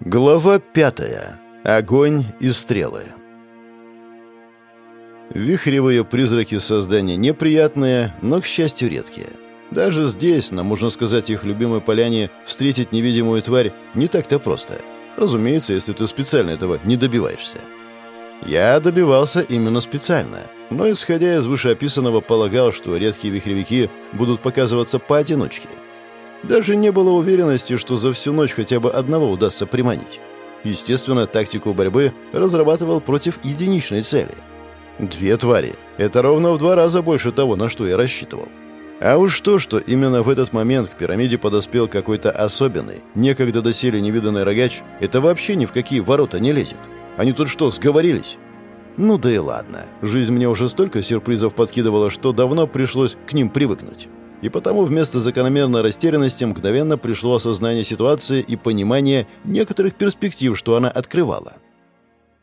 Глава пятая. Огонь и стрелы. Вихревые призраки создания неприятные, но, к счастью, редкие. Даже здесь, на, можно сказать, их любимой поляне, встретить невидимую тварь не так-то просто. Разумеется, если ты специально этого не добиваешься. Я добивался именно специально, но, исходя из вышеописанного, полагал, что редкие вихревики будут показываться поодиночке – даже не было уверенности, что за всю ночь хотя бы одного удастся приманить. Естественно, тактику борьбы разрабатывал против единичной цели. Две твари. Это ровно в два раза больше того, на что я рассчитывал. А уж то, что именно в этот момент к пирамиде подоспел какой-то особенный, некогда доселе невиданный рогач, это вообще ни в какие ворота не лезет. Они тут что, сговорились? Ну да и ладно. Жизнь мне уже столько сюрпризов подкидывала, что давно пришлось к ним привыкнуть. И потому вместо закономерной растерянности мгновенно пришло осознание ситуации и понимание некоторых перспектив, что она открывала.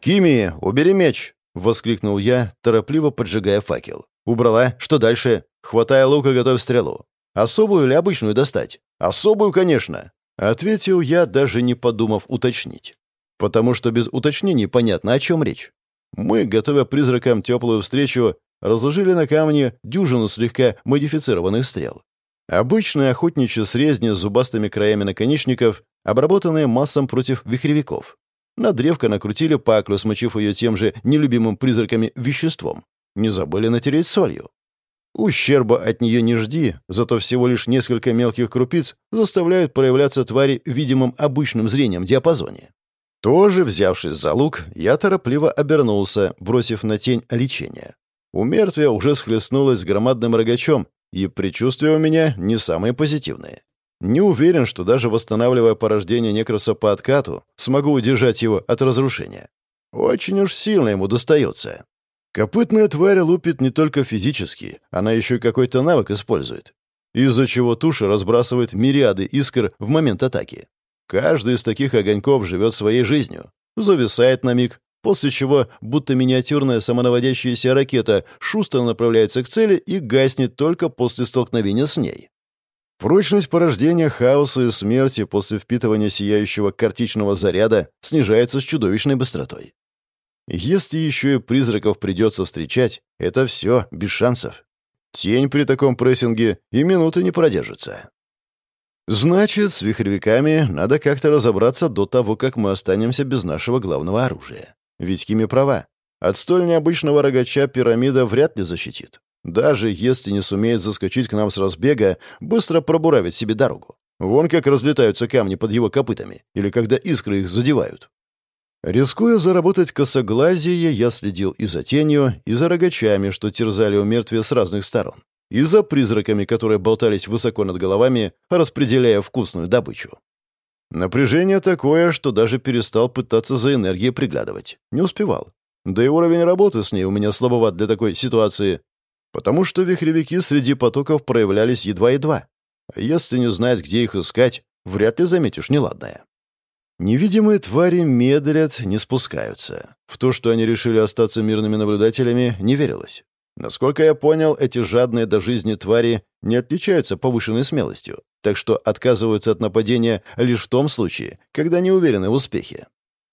«Кими, убери меч!» — воскликнул я, торопливо поджигая факел. «Убрала? Что дальше? Хватай лук и готовь стрелу. Особую или обычную достать? Особую, конечно!» — ответил я, даже не подумав уточнить. Потому что без уточнений понятно, о чем речь. Мы, готовя призракам теплую встречу, разложили на камне дюжину слегка модифицированных стрел. Обычные охотничьи срезни с зубастыми краями наконечников, обработанные массом против вихревиков. На древко накрутили паклю, смочив ее тем же нелюбимым призраками веществом. Не забыли натереть солью. Ущерба от нее не жди, зато всего лишь несколько мелких крупиц заставляют проявляться твари в видимом обычным зрением диапазоне. Тоже, взявшись за лук, я торопливо обернулся, бросив на тень лечение. У мертвия уже схлестнулась громадным рогачом, и предчувствия у меня не самые позитивные. Не уверен, что даже восстанавливая порождение некроса по откату, смогу удержать его от разрушения. Очень уж сильно ему достается. Копытная тварь лупит не только физически, она еще и какой-то навык использует. Из-за чего туша разбрасывает мириады искр в момент атаки. Каждый из таких огоньков живет своей жизнью. Зависает на миг, после чего будто миниатюрная самонаводящаяся ракета шустро направляется к цели и гаснет только после столкновения с ней. Прочность порождения хаоса и смерти после впитывания сияющего картичного заряда снижается с чудовищной быстротой. Если еще и призраков придется встречать, это все, без шансов. Тень при таком прессинге и минуты не продержится. Значит, с вихревиками надо как-то разобраться до того, как мы останемся без нашего главного оружия. Ведь Кими права. От столь необычного рогача пирамида вряд ли защитит. Даже если не сумеет заскочить к нам с разбега, быстро пробуравит себе дорогу. Вон как разлетаются камни под его копытами, или когда искры их задевают. Рискуя заработать косоглазие, я следил и за тенью, и за рогачами, что терзали у мертвия с разных сторон, и за призраками, которые болтались высоко над головами, распределяя вкусную добычу. Напряжение такое, что даже перестал пытаться за энергией приглядывать. Не успевал. Да и уровень работы с ней у меня слабоват для такой ситуации, потому что вихревики среди потоков проявлялись едва-едва. А если не знать, где их искать, вряд ли заметишь неладное. Невидимые твари медлят, не спускаются. В то, что они решили остаться мирными наблюдателями, не верилось. Насколько я понял, эти жадные до жизни твари не отличаются повышенной смелостью так что отказываются от нападения лишь в том случае, когда не уверены в успехе.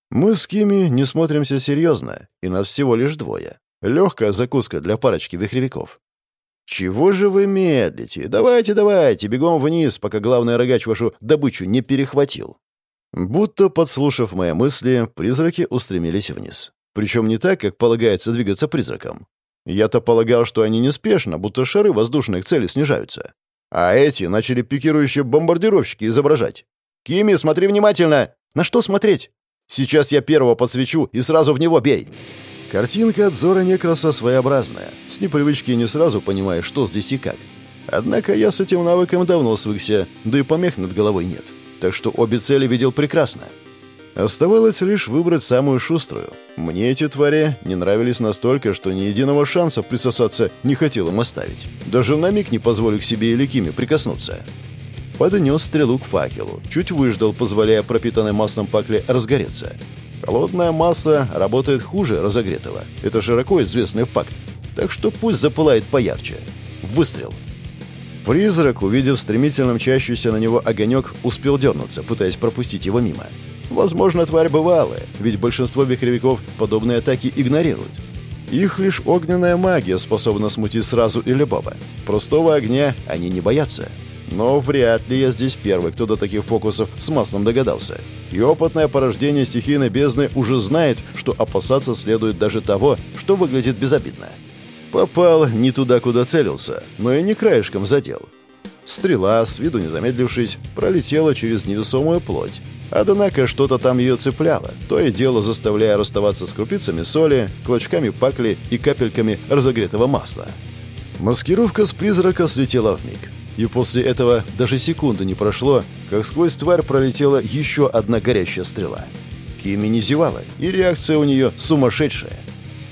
Мы с Кими не смотримся серьезно, и нас всего лишь двое. Легкая закуска для парочки вихревиков. «Чего же вы медлите? Давайте, давайте, бегом вниз, пока главный рогач вашу добычу не перехватил». Будто, подслушав мои мысли, призраки устремились вниз. Причем не так, как полагается двигаться призракам. Я-то полагал, что они неспешно, будто шары воздушных целей снижаются. А эти начали пикирующие бомбардировщики изображать. «Кими, смотри внимательно!» «На что смотреть?» «Сейчас я первого подсвечу и сразу в него бей!» Картинка от Зора Некраса своеобразная. С непривычки не сразу понимаешь, что здесь и как. Однако я с этим навыком давно свыкся, да и помех над головой нет. Так что обе цели видел прекрасно. Оставалось лишь выбрать самую шуструю. Мне эти твари не нравились настолько, что ни единого шанса присосаться не хотел им оставить. Даже на миг не позволю к себе или Киме прикоснуться. Поднес стрелу к факелу, чуть выждал, позволяя пропитанной маслом пакле разгореться. Холодная масса работает хуже разогретого. Это широко известный факт. Так что пусть запылает поярче. Выстрел. Призрак, увидев стремительно мчащийся на него огонек, успел дернуться, пытаясь пропустить его мимо. Возможно, тварь бывалая, ведь большинство вихревиков подобные атаки игнорируют. Их лишь огненная магия способна смутить сразу и любого. Простого огня они не боятся. Но вряд ли я здесь первый, кто до таких фокусов с маслом догадался. И опытное порождение стихийной бездны уже знает, что опасаться следует даже того, что выглядит безобидно. Попал не туда, куда целился, но и не краешком задел. Стрела, с виду не замедлившись, пролетела через невесомую плоть. Однако что-то там ее цепляло, то и дело заставляя расставаться с крупицами соли, клочками пакли и капельками разогретого масла. Маскировка с призрака слетела в миг. И после этого даже секунды не прошло, как сквозь тварь пролетела еще одна горящая стрела. Кими не зевала, и реакция у нее сумасшедшая.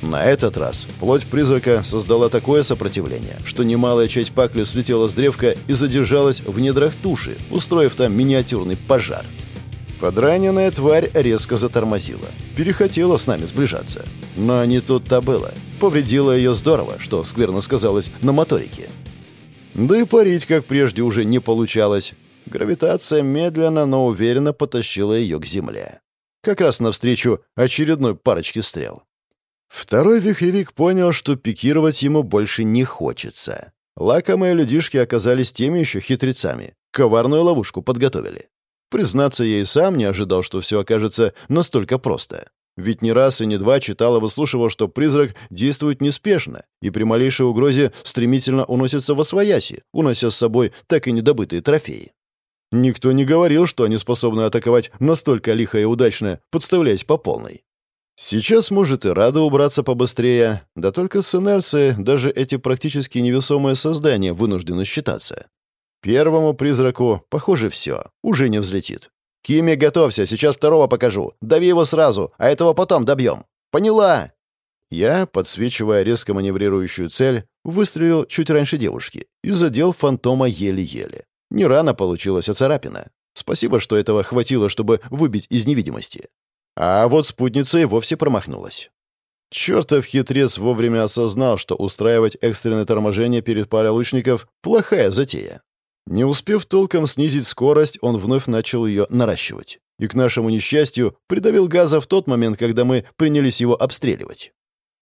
На этот раз плоть призрака создала такое сопротивление, что немалая часть пакли слетела с древка и задержалась в недрах туши, устроив там миниатюрный пожар. Подраненная тварь резко затормозила. Перехотела с нами сближаться. Но не тут-то было. Повредила ее здорово, что скверно сказалось на моторике. Да и парить, как прежде, уже не получалось. Гравитация медленно, но уверенно потащила ее к земле. Как раз навстречу очередной парочке стрел. Второй вихревик понял, что пикировать ему больше не хочется. Лакомые людишки оказались теми еще хитрецами. Коварную ловушку подготовили. Признаться, я и сам не ожидал, что все окажется настолько просто. Ведь не раз и не два читал и выслушивал, что призрак действует неспешно и при малейшей угрозе стремительно уносится во свояси, унося с собой так и недобытые трофеи. Никто не говорил, что они способны атаковать настолько лихо и удачно, подставляясь по полной. Сейчас, может, и рада убраться побыстрее, да только с инерцией даже эти практически невесомые создания вынуждены считаться. Первому призраку, похоже, все, уже не взлетит. «Кими, готовься, сейчас второго покажу. Дави его сразу, а этого потом добьем. Поняла?» Я, подсвечивая резко маневрирующую цель, выстрелил чуть раньше девушки и задел фантома еле-еле. Не рано получилась оцарапина. Спасибо, что этого хватило, чтобы выбить из невидимости. А вот спутница и вовсе промахнулась. Чертов хитрец вовремя осознал, что устраивать экстренное торможение перед парой лучников — плохая затея. Не успев толком снизить скорость, он вновь начал ее наращивать. И, к нашему несчастью, придавил газа в тот момент, когда мы принялись его обстреливать.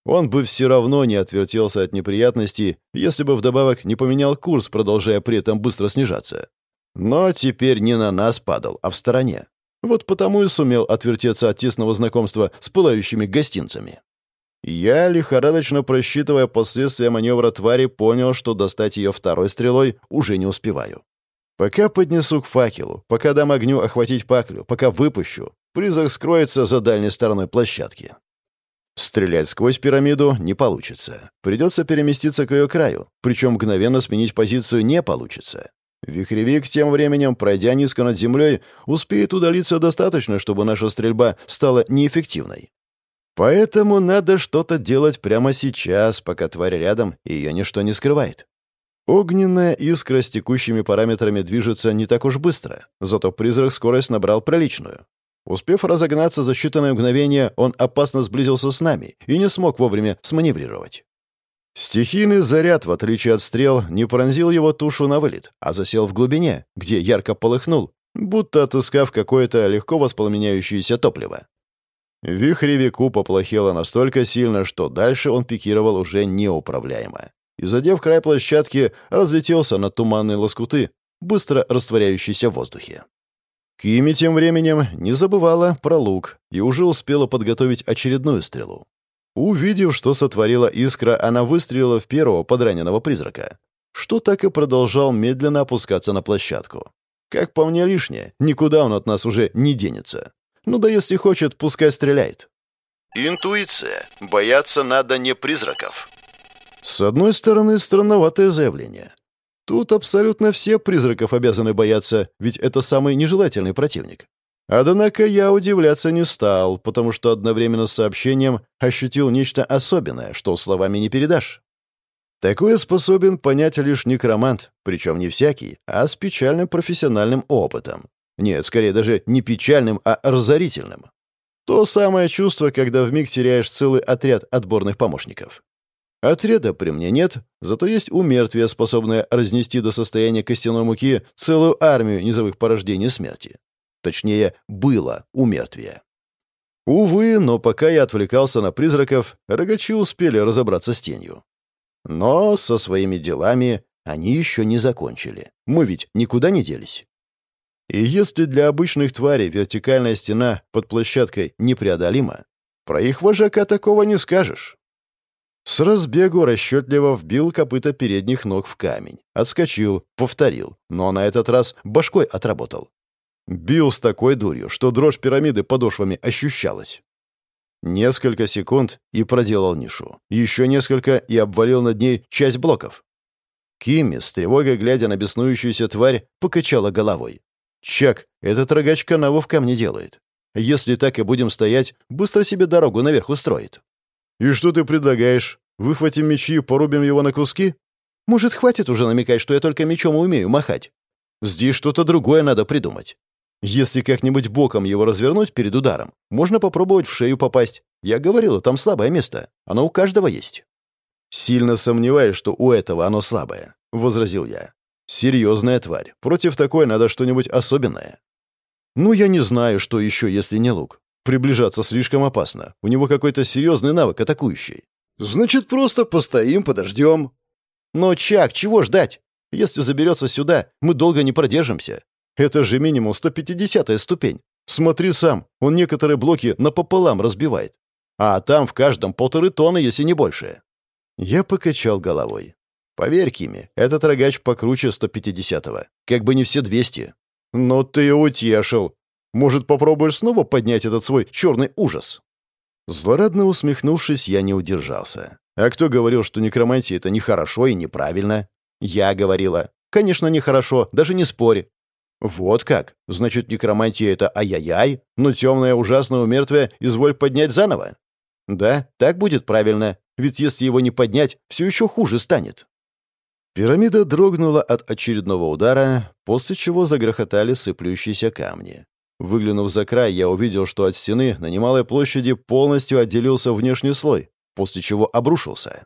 Он бы все равно не отвертелся от неприятностей, если бы вдобавок не поменял курс, продолжая при этом быстро снижаться. Но теперь не на нас падал, а в стороне. Вот потому и сумел отвертеться от тесного знакомства с пылающими гостинцами. Я, лихорадочно просчитывая последствия маневра твари, понял, что достать ее второй стрелой уже не успеваю. Пока поднесу к факелу, пока дам огню охватить паклю, пока выпущу, призрак скроется за дальней стороной площадки. Стрелять сквозь пирамиду не получится. Придется переместиться к ее краю, причем мгновенно сменить позицию не получится. Вихревик тем временем, пройдя низко над землей, успеет удалиться достаточно, чтобы наша стрельба стала неэффективной. Поэтому надо что-то делать прямо сейчас, пока тварь рядом, и ее ничто не скрывает. Огненная искра с текущими параметрами движется не так уж быстро, зато призрак скорость набрал приличную. Успев разогнаться за считанные мгновения, он опасно сблизился с нами и не смог вовремя сманеврировать. Стихийный заряд, в отличие от стрел, не пронзил его тушу на вылет, а засел в глубине, где ярко полыхнул, будто отыскав какое-то легко воспламеняющееся топливо. Вихревику поплохело настолько сильно, что дальше он пикировал уже неуправляемо. И, задев край площадки, разлетелся на туманные лоскуты, быстро растворяющиеся в воздухе. Кими тем временем не забывала про лук и уже успела подготовить очередную стрелу. Увидев, что сотворила искра, она выстрелила в первого подраненного призрака, что так и продолжал медленно опускаться на площадку. Как по мне лишнее, никуда он от нас уже не денется. Ну да если хочет, пускай стреляет. Интуиция. Бояться надо не призраков. С одной стороны, странноватое заявление. Тут абсолютно все призраков обязаны бояться, ведь это самый нежелательный противник. Однако я удивляться не стал, потому что одновременно с сообщением ощутил нечто особенное, что словами не передашь. Такое способен понять лишь некромант, причем не всякий, а с печальным профессиональным опытом. Нет, скорее даже не печальным, а разорительным. То самое чувство, когда вмиг теряешь целый отряд отборных помощников. Отряда при мне нет, зато есть умертвие, способное разнести до состояния костяной муки целую армию низовых порождений смерти. Точнее, было у мертвия. Увы, но пока я отвлекался на призраков, рогачи успели разобраться с тенью. Но со своими делами они еще не закончили. Мы ведь никуда не делись. И если для обычных тварей вертикальная стена под площадкой непреодолима, про их вожака такого не скажешь. С разбегу расчетливо вбил копыта передних ног в камень. Отскочил, повторил, но на этот раз башкой отработал. Бил с такой дурью, что дрожь пирамиды подошвами ощущалась. Несколько секунд и проделал нишу. Еще несколько и обвалил над ней часть блоков. Кимми, с тревогой глядя на беснующуюся тварь, покачала головой. «Чак, этот рогач канаву в камне делает. Если так и будем стоять, быстро себе дорогу наверх устроит». «И что ты предлагаешь? Выхватим мечи и порубим его на куски?» «Может, хватит уже намекать, что я только мечом умею махать? Здесь что-то другое надо придумать. Если как-нибудь боком его развернуть перед ударом, можно попробовать в шею попасть. Я говорил, там слабое место. Оно у каждого есть». «Сильно сомневаюсь, что у этого оно слабое», — возразил я. «Серьезная тварь. Против такой надо что-нибудь особенное». «Ну, я не знаю, что еще, если не лук. Приближаться слишком опасно. У него какой-то серьезный навык атакующий. Значит, просто постоим, подождем. Но, Чак, чего ждать? Если заберется сюда, мы долго не продержимся. Это же минимум 150-я ступень. Смотри сам, он некоторые блоки напополам разбивает. А там в каждом полторы тонны, если не больше. Я покачал головой. Поверь, Кими, этот рогач покруче 150-го. Как бы не все 200. Но ты утешил. Может, попробуешь снова поднять этот свой черный ужас?» Злорадно усмехнувшись, я не удержался. «А кто говорил, что некромантия — это нехорошо и неправильно?» «Я говорила. Конечно, нехорошо, даже не спори. «Вот как? Значит, некромантия — это ай-яй-яй, но темное ужасное у мертвия изволь поднять заново?» «Да, так будет правильно, ведь если его не поднять, все еще хуже станет». Пирамида дрогнула от очередного удара, после чего загрохотали сыплющиеся камни. Выглянув за край, я увидел, что от стены на немалой площади полностью отделился внешний слой, после чего обрушился.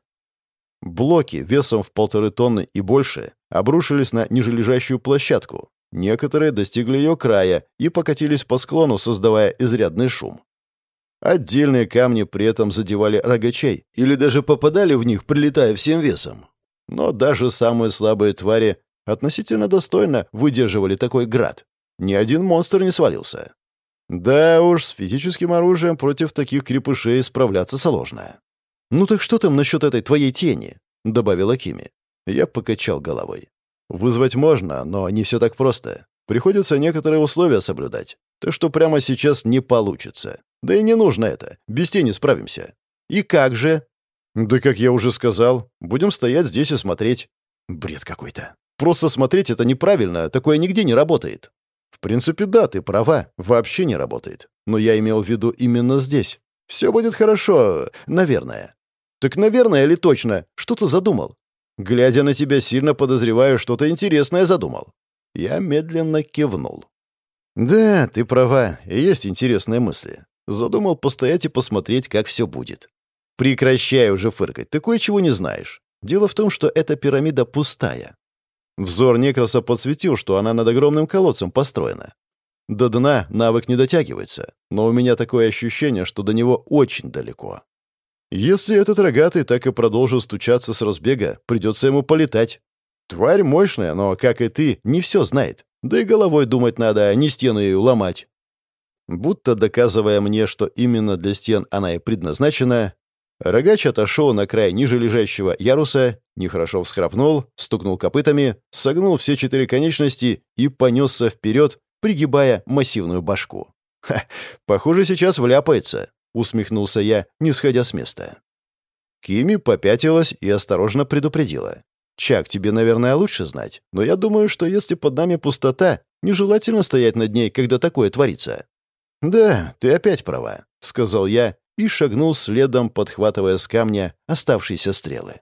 Блоки весом в полторы тонны и больше обрушились на нижележащую площадку. Некоторые достигли ее края и покатились по склону, создавая изрядный шум. Отдельные камни при этом задевали рогачей или даже попадали в них, прилетая всем весом. Но даже самые слабые твари относительно достойно выдерживали такой град. Ни один монстр не свалился. Да уж, с физическим оружием против таких крепышей справляться сложно. «Ну так что там насчет этой твоей тени?» — добавила Кими. Я покачал головой. «Вызвать можно, но не все так просто. Приходится некоторые условия соблюдать. Так что прямо сейчас не получится. Да и не нужно это. Без тени справимся. И как же?» «Да как я уже сказал, будем стоять здесь и смотреть». «Бред какой-то. Просто смотреть это неправильно, такое нигде не работает». В принципе, да, ты права, вообще не работает. Но я имел в виду именно здесь. Все будет хорошо, наверное. Так наверное или точно? Что ты задумал? Глядя на тебя, сильно подозреваю, что-то интересное задумал. Я медленно кивнул. Да, ты права, есть интересные мысли. Задумал постоять и посмотреть, как все будет. Прекращай уже фыркать, ты кое-чего не знаешь. Дело в том, что эта пирамида пустая. Взор Некроса подсветил, что она над огромным колодцем построена. До дна навык не дотягивается, но у меня такое ощущение, что до него очень далеко. Если этот рогатый так и продолжил стучаться с разбега, придется ему полетать. Тварь мощная, но, как и ты, не все знает. Да и головой думать надо, а не стены ее ломать. Будто доказывая мне, что именно для стен она и предназначена, Рогач отошел на край ниже лежащего яруса, нехорошо всхрапнул, стукнул копытами, согнул все четыре конечности и понесся вперед, пригибая массивную башку. «Ха, похоже, сейчас вляпается», — усмехнулся я, не сходя с места. Кими попятилась и осторожно предупредила. «Чак, тебе, наверное, лучше знать, но я думаю, что если под нами пустота, нежелательно стоять над ней, когда такое творится». «Да, ты опять права», — сказал я и шагнул следом, подхватывая с камня оставшиеся стрелы.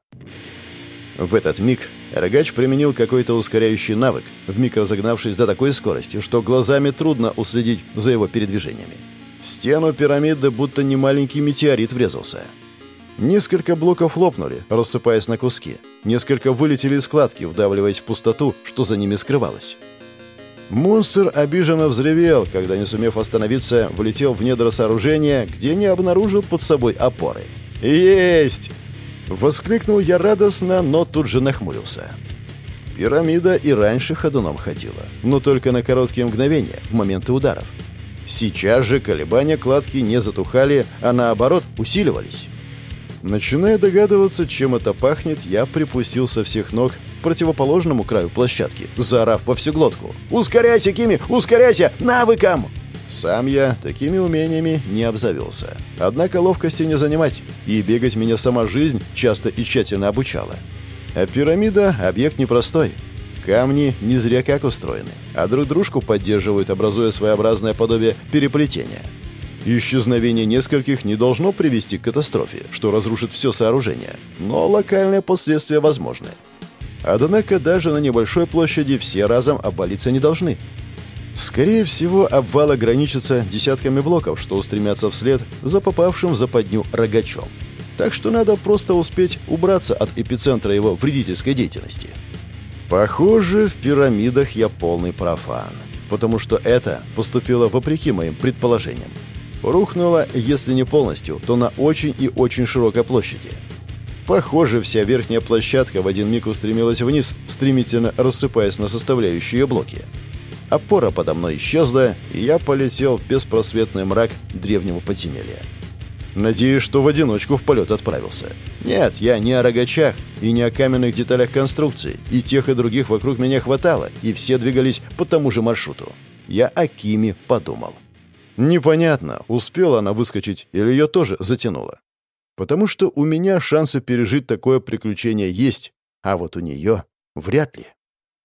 В этот миг рогач применил какой-то ускоряющий навык, вмиг разогнавшись до такой скорости, что глазами трудно уследить за его передвижениями. В стену пирамиды будто не маленький метеорит врезался. Несколько блоков лопнули, рассыпаясь на куски. Несколько вылетели из складки, вдавливаясь в пустоту, что за ними скрывалось. Монстр обиженно взревел, когда, не сумев остановиться, влетел в недра сооружения, где не обнаружил под собой опоры. «Есть!» Воскликнул я радостно, но тут же нахмурился. Пирамида и раньше ходуном ходила, но только на короткие мгновения, в моменты ударов. Сейчас же колебания кладки не затухали, а наоборот усиливались. Начиная догадываться, чем это пахнет, я припустил со всех ног противоположному краю площадки, заорав во всю глотку. «Ускоряйся, Кими! Ускоряйся! Навыком!» Сам я такими умениями не обзавелся. Однако ловкости не занимать, и бегать меня сама жизнь часто и тщательно обучала. А пирамида — объект непростой. Камни не зря как устроены, а друг дружку поддерживают, образуя своеобразное подобие переплетения. Исчезновение нескольких не должно привести к катастрофе, что разрушит все сооружение, но локальные последствия возможны. Однако даже на небольшой площади все разом обвалиться не должны. Скорее всего, обвал ограничится десятками блоков, что устремятся вслед за попавшим в западню рогачом. Так что надо просто успеть убраться от эпицентра его вредительской деятельности. Похоже, в пирамидах я полный профан, потому что это поступило вопреки моим предположениям. Рухнуло, если не полностью, то на очень и очень широкой площади. Похоже, вся верхняя площадка в один миг устремилась вниз, стремительно рассыпаясь на составляющие блоки. Опора подо мной исчезла, и я полетел в беспросветный мрак древнего подземелья. Надеюсь, что в одиночку в полет отправился. Нет, я не о рогачах и не о каменных деталях конструкции. И тех, и других вокруг меня хватало, и все двигались по тому же маршруту. Я о Киме подумал. Непонятно, успела она выскочить или ее тоже затянуло. Потому что у меня шансы пережить такое приключение есть, а вот у нее вряд ли.